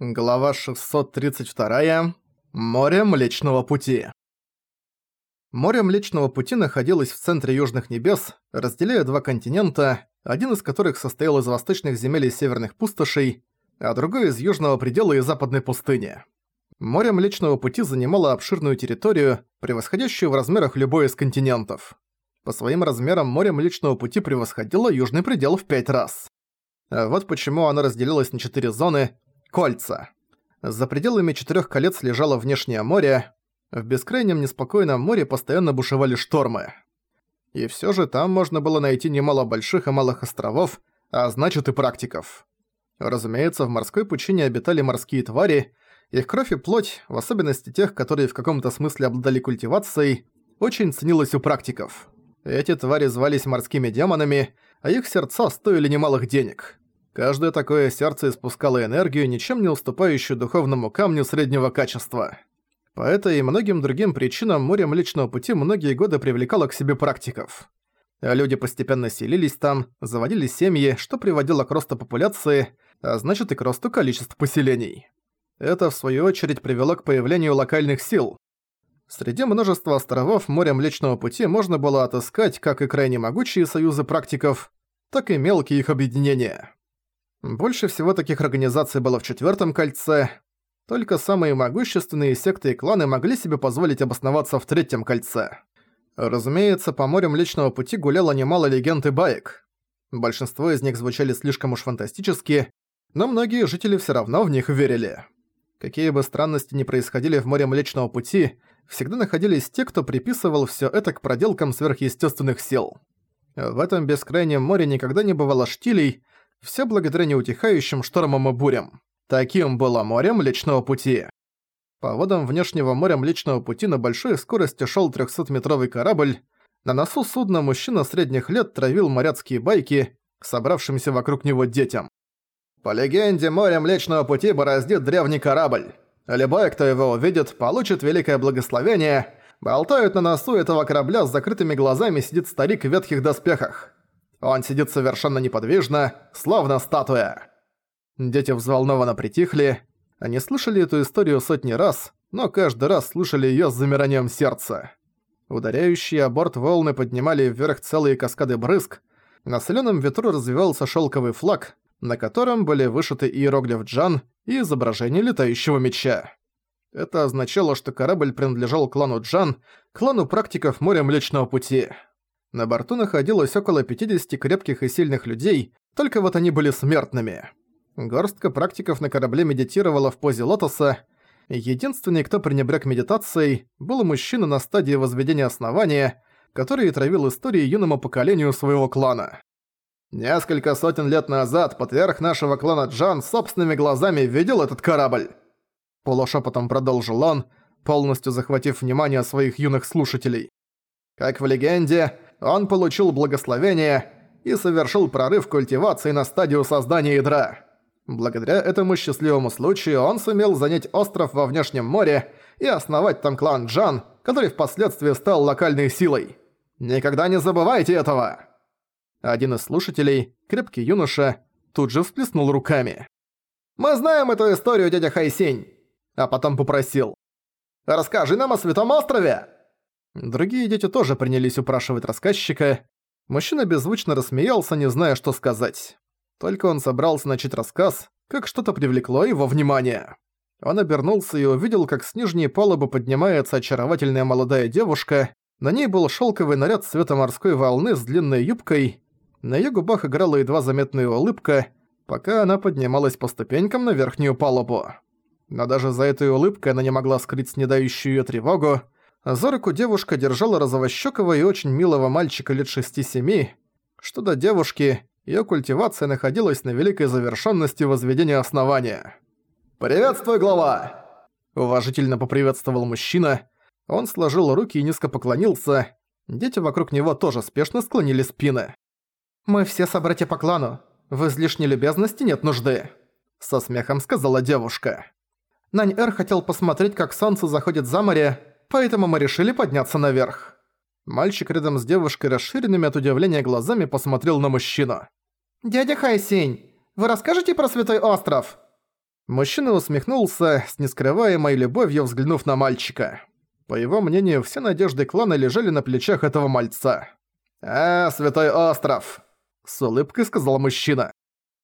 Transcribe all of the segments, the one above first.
Глава 632. Море Млечного Пути. Море Млечного Пути находилось в центре Южных Небес, разделяя два континента, один из которых состоял из восточных земель и северных пустошей, а другой из южного предела и западной пустыни. Море Млечного Пути занимало обширную территорию, превосходящую в размерах любой из континентов. По своим размерам море Млечного Пути превосходило южный предел в пять раз. А вот почему оно разделилось на четыре зоны, Кольца. За пределами четырёх колец лежало внешнее море. В бескрайнем неспокойном море постоянно бушевали штормы. И всё же там можно было найти немало больших и малых островов, а значит и практиков. Разумеется, в морской пучине обитали морские твари, их кровь и плоть, в особенности тех, которые в каком-то смысле обладали культивацией, очень ценилась у практиков. Эти твари звались морскими демонами, а их сердца стоили немалых денег. Каждое такое сердце испускало энергию, ничем не уступающую духовному камню среднего качества. По этой и многим другим причинам море Млечного Пути многие годы привлекало к себе практиков. А люди постепенно селились там, заводили семьи, что приводило к росту популяции, а значит и к росту количества поселений. Это, в свою очередь, привело к появлению локальных сил. Среди множества островов моря Млечного Пути можно было отыскать как и крайне могучие союзы практиков, так и мелкие их объединения. Больше всего таких организаций было в Четвёртом кольце. Только самые могущественные секты и кланы могли себе позволить обосноваться в Третьем кольце. Разумеется, по морям Млечного Пути гуляло немало легенд и баек. Большинство из них звучали слишком уж фантастически, но многие жители всё равно в них верили. Какие бы странности ни происходили в море Млечного Пути, всегда находились те, кто приписывал всё это к проделкам сверхъестественных сил. В этом бескрайнем море никогда не бывало штилей, все благодаря неутихающим штормам и бурям. Таким было море Млечного Пути. По водам внешнего моря Млечного Пути на большой скорости шел 300-метровый корабль. На носу судна мужчина средних лет травил моряцкие байки, собравшимся вокруг него детям. По легенде, море Млечного Пути бороздит древний корабль. Любой, кто его увидит, получит великое благословение. Болтают на носу этого корабля с закрытыми глазами сидит старик в ветхих доспехах. Он сидит совершенно неподвижно, словно статуя. Дети взволнованно притихли. Они слышали эту историю сотни раз, но каждый раз слышали её с замиранием сердца. Ударяющие о борт волны поднимали вверх целые каскады брызг. На солёном ветру развивался шёлковый флаг, на котором были вышиты иероглиф Джан и изображение летающего меча. Это означало, что корабль принадлежал клану Джан, клану практиков моря Млечного Пути. На борту находилось около 50 крепких и сильных людей, только вот они были смертными. Горстка практиков на корабле медитировала в позе лотоса. Единственный, кто пренебрег медитацией, был мужчина на стадии возведения основания, который травил истории юному поколению своего клана. Несколько сотен лет назад патриарх нашего клана Джан собственными глазами видел этот корабль. Полушепотом продолжил он, полностью захватив внимание своих юных слушателей. Как в легенде, он получил благословение и совершил прорыв культивации на стадию создания ядра. Благодаря этому счастливому случаю он сумел занять остров во внешнем море и основать там клан Джан, который впоследствии стал локальной силой. Никогда не забывайте этого!» Один из слушателей, крепкий юноша, тут же всплеснул руками. «Мы знаем эту историю, дядя Хайсень!» А потом попросил. «Расскажи нам о Святом острове!» Другие дети тоже принялись упрашивать рассказчика. Мужчина беззвучно рассмеялся, не зная, что сказать. Только он собрался начать рассказ, как что-то привлекло его внимание. Он обернулся и увидел, как с нижней палубы поднимается очаровательная молодая девушка. На ней был шелковый наряд цвета морской волны с длинной юбкой. На её губах играла едва заметная улыбка, пока она поднималась по ступенькам на верхнюю палубу. Но даже за этой улыбкой она не могла скрыть снедающую её тревогу. За руку девушка держала розовощёкого и очень милого мальчика лет шести-семи. Что до девушки, её культивация находилась на великой завершённости возведения основания. «Приветствуй, глава!» Уважительно поприветствовал мужчина. Он сложил руки и низко поклонился. Дети вокруг него тоже спешно склонили спины. «Мы все собратья по клану. В излишней любезности нет нужды», — со смехом сказала девушка. Нань-Эр хотел посмотреть, как солнце заходит за море, поэтому мы решили подняться наверх». Мальчик рядом с девушкой расширенными от удивления глазами посмотрел на мужчину. «Дядя Хайсень, вы расскажете про Святой Остров?» Мужчина усмехнулся, с нескрываемой любовью взглянув на мальчика. По его мнению, все надежды клана лежали на плечах этого мальца. «А, Святой Остров!» – с улыбкой сказал мужчина.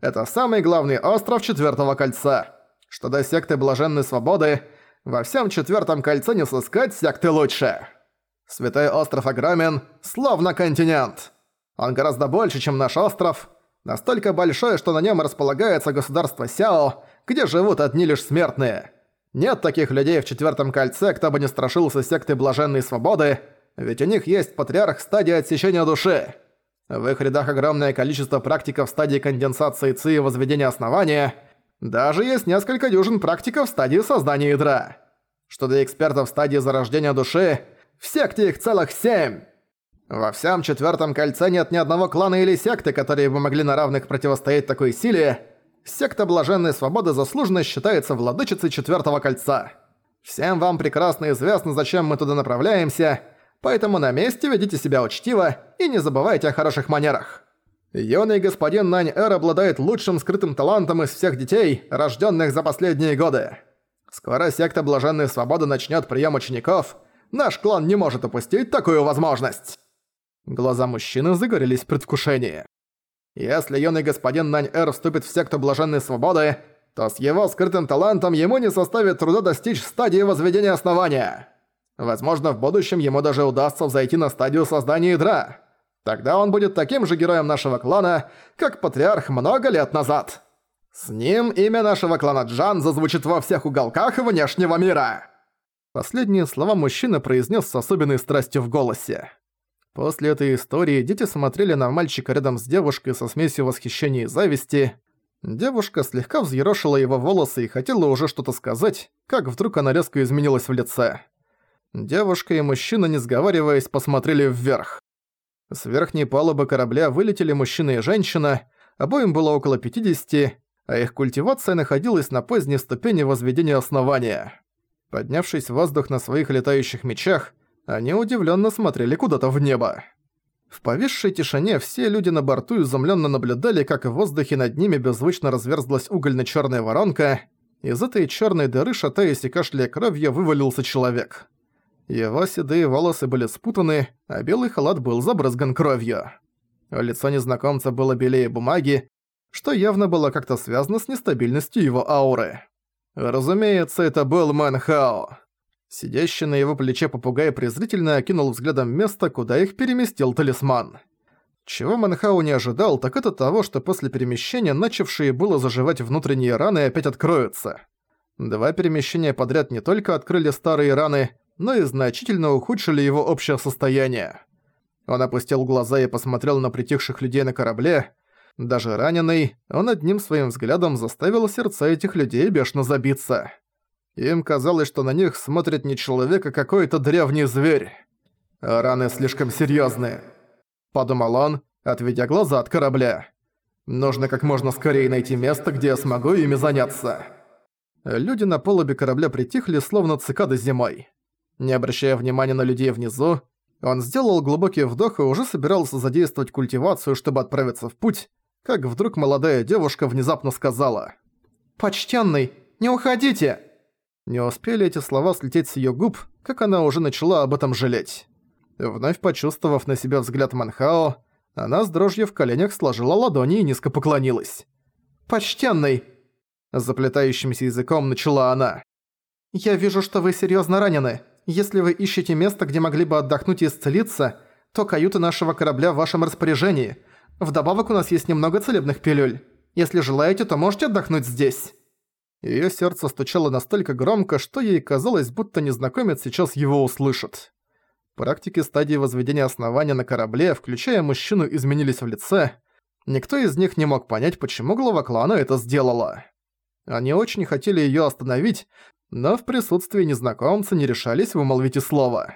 «Это самый главный остров Четвертого Кольца. Что до секты Блаженной Свободы, во всем Четвертом Кольце не сыскать секты лучше. Святой Остров огромен, словно континент. Он гораздо больше, чем наш остров, настолько большой, что на нем располагается государство Сяо, где живут одни лишь смертные. Нет таких людей в Четвертом Кольце, кто бы не страшился секты Блаженной Свободы, ведь у них есть патриарх стадии отсечения души. В их рядах огромное количество практиков стадии конденсации ЦИ и возведения основания. Даже есть несколько дюжин практиков в стадии создания ядра. Что до экспертов в стадии зарождения души, в секте их целых семь. Во всем четвертом кольце нет ни одного клана или секты, которые бы могли на равных противостоять такой силе. Секта Блаженной Свободы заслуженно считается владычицей четвертого кольца. Всем вам прекрасно известно, зачем мы туда направляемся – поэтому на месте ведите себя учтиво и не забывайте о хороших манерах. Юный господин Нань-Эр обладает лучшим скрытым талантом из всех детей, рожденных за последние годы. Скоро секта Блаженной Свободы начнет прием учеников. Наш клан не может упустить такую возможность. Глаза мужчины загорелись в предвкушении. Если юный господин Нань-Эр вступит в секту Блаженной Свободы, то с его скрытым талантом ему не составит труда достичь стадии возведения основания. Возможно, в будущем ему даже удастся взойти на стадию создания ядра. Тогда он будет таким же героем нашего клана, как Патриарх много лет назад. С ним имя нашего клана Джан зазвучит во всех уголках внешнего мира». Последние слова мужчина произнес с особенной страстью в голосе. После этой истории дети смотрели на мальчика рядом с девушкой со смесью восхищения и зависти. Девушка слегка взъерошила его волосы и хотела уже что-то сказать, как вдруг она резко изменилась в лице. Девушка и мужчина, не сговариваясь, посмотрели вверх. С верхней палубы корабля вылетели мужчина и женщина, обоим было около 50, а их культивация находилась на поздней ступени возведения основания. Поднявшись в воздух на своих летающих мечах, они удивленно смотрели куда-то в небо. В повисшей тишине все люди на борту изумленно наблюдали, как в воздухе над ними беззвучно разверзлась угольно черная воронка. Из этой черной дыры, шатаясь и кашляя кровью, вывалился человек. Его седые волосы были спутаны, а белый халат был забрызган кровью. Лицо незнакомца было белее бумаги, что явно было как-то связано с нестабильностью его ауры. Разумеется, это был Мэнхао. Сидящий на его плече попугай презрительно окинул взглядом место, куда их переместил талисман. Чего Манхау не ожидал, так это того, что после перемещения начавшие было заживать внутренние раны опять откроются. Два перемещения подряд не только открыли старые раны, но и значительно ухудшили его общее состояние. Он опустил глаза и посмотрел на притихших людей на корабле. Даже раненый, он одним своим взглядом заставил сердца этих людей бешено забиться. Им казалось, что на них смотрит не человек, а какой-то древний зверь. «Раны слишком серьезные, подумал он, отведя глаза от корабля. «Нужно как можно скорее найти место, где я смогу ими заняться». Люди на полубе корабля притихли, словно цикады зимой. Не обращая внимания на людей внизу, он сделал глубокий вдох и уже собирался задействовать культивацию, чтобы отправиться в путь, как вдруг молодая девушка внезапно сказала «Почтенный, не уходите!» Не успели эти слова слететь с её губ, как она уже начала об этом жалеть. Вновь почувствовав на себя взгляд Манхао, она с дрожью в коленях сложила ладони и низко поклонилась. «Почтенный!» Заплетающимся языком начала она. «Я вижу, что вы серьёзно ранены. Если вы ищете место, где могли бы отдохнуть и исцелиться, то каюта нашего корабля в вашем распоряжении. Вдобавок у нас есть немного целебных пилюль. Если желаете, то можете отдохнуть здесь». Её сердце стучало настолько громко, что ей казалось, будто незнакомец сейчас его услышит. Практики стадии возведения основания на корабле, включая мужчину, изменились в лице. Никто из них не мог понять, почему глава клана это сделала. Они очень хотели её остановить, но в присутствии незнакомца не решались вымолвить и слова.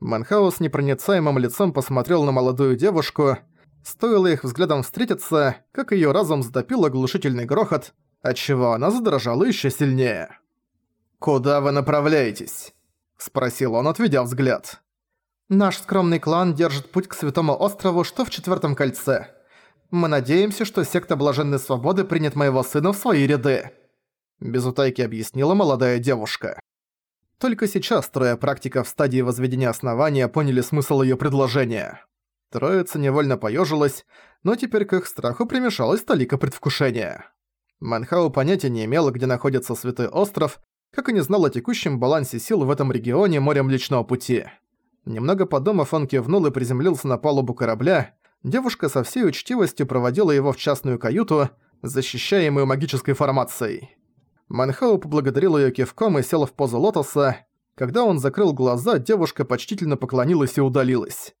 Манхаус с непроницаемым лицом посмотрел на молодую девушку. Стоило их взглядом встретиться, как её разум затопил оглушительный грохот, отчего она задрожала ещё сильнее. «Куда вы направляетесь?» – спросил он, отведя взгляд. «Наш скромный клан держит путь к Святому острову, что в Четвёртом кольце. Мы надеемся, что секта Блаженной Свободы принят моего сына в свои ряды». Без утайки объяснила молодая девушка. Только сейчас трое практиков в стадии возведения основания поняли смысл её предложения. Троица невольно поёжилась, но теперь к их страху примешалась толика предвкушения. Манхау понятия не имела, где находится Святой Остров, как и не знал о текущем балансе сил в этом регионе моря Млечного Пути. Немного подумав, он кивнул и приземлился на палубу корабля. Девушка со всей учтивостью проводила его в частную каюту, защищаемую магической формацией. Манхау поблагодарил её кивком и сел в позу лотоса. Когда он закрыл глаза, девушка почтительно поклонилась и удалилась.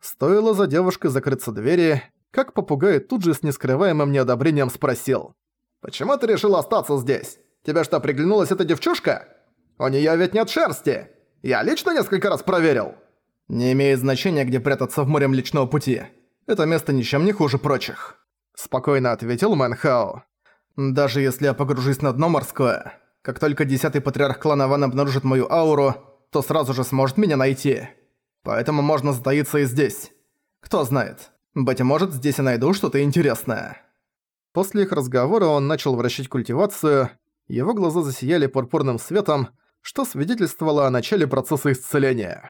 Стоило за девушкой закрыться двери, как попугай тут же с нескрываемым неодобрением спросил. «Почему ты решил остаться здесь? Тебе что, приглянулась эта девчушка? У неё ведь нет шерсти! Я лично несколько раз проверил!» «Не имеет значения, где прятаться в море Млечного Пути. Это место ничем не хуже прочих», — спокойно ответил Мэнхао. «Даже если я погружусь на дно морское, как только десятый патриарх клана Ван обнаружит мою ауру, то сразу же сможет меня найти. Поэтому можно затаиться и здесь. Кто знает, быть может, здесь я найду что-то интересное». После их разговора он начал вращать культивацию, его глаза засияли пурпурным светом, что свидетельствовало о начале процесса исцеления.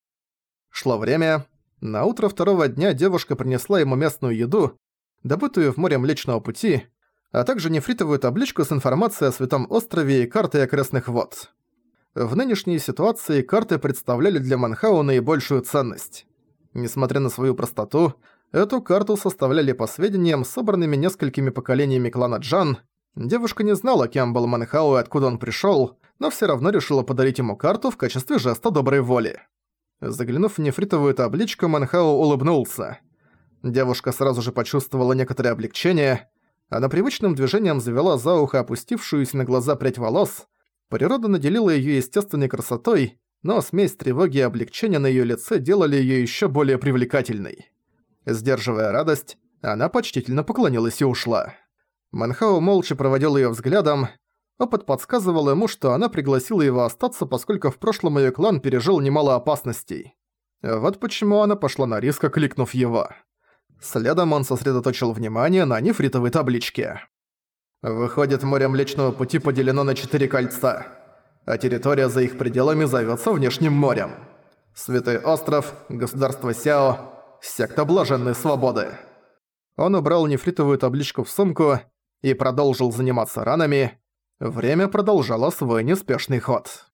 Шло время. На утро второго дня девушка принесла ему местную еду, добытую в море Млечного Пути, а также нефритовую табличку с информацией о Святом острове и картой окрестных вод. В нынешней ситуации карты представляли для Манхау наибольшую ценность. Несмотря на свою простоту, эту карту составляли по сведениям, собранными несколькими поколениями клана Джан. Девушка не знала, кем был Манхау и откуда он пришёл, но всё равно решила подарить ему карту в качестве жеста доброй воли. Заглянув в нефритовую табличку, Манхау улыбнулся. Девушка сразу же почувствовала некоторое облегчение. Она привычным движением завела за ухо опустившуюся на глаза прядь волос. Природа наделила её естественной красотой, но смесь тревоги и облегчения на её лице делали её ещё более привлекательной. Сдерживая радость, она почтительно поклонилась и ушла. Манхао молча проводил её взглядом. Опыт подсказывал ему, что она пригласила его остаться, поскольку в прошлом её клан пережил немало опасностей. Вот почему она пошла на риск, окликнув его. Следом он сосредоточил внимание на нефритовой табличке. Выходит, море Млечного Пути поделено на четыре кольца, а территория за их пределами зовётся Внешним морем. Святой остров, государство Сяо, секта Блаженной Свободы. Он убрал нефритовую табличку в сумку и продолжил заниматься ранами. Время продолжало свой неспешный ход.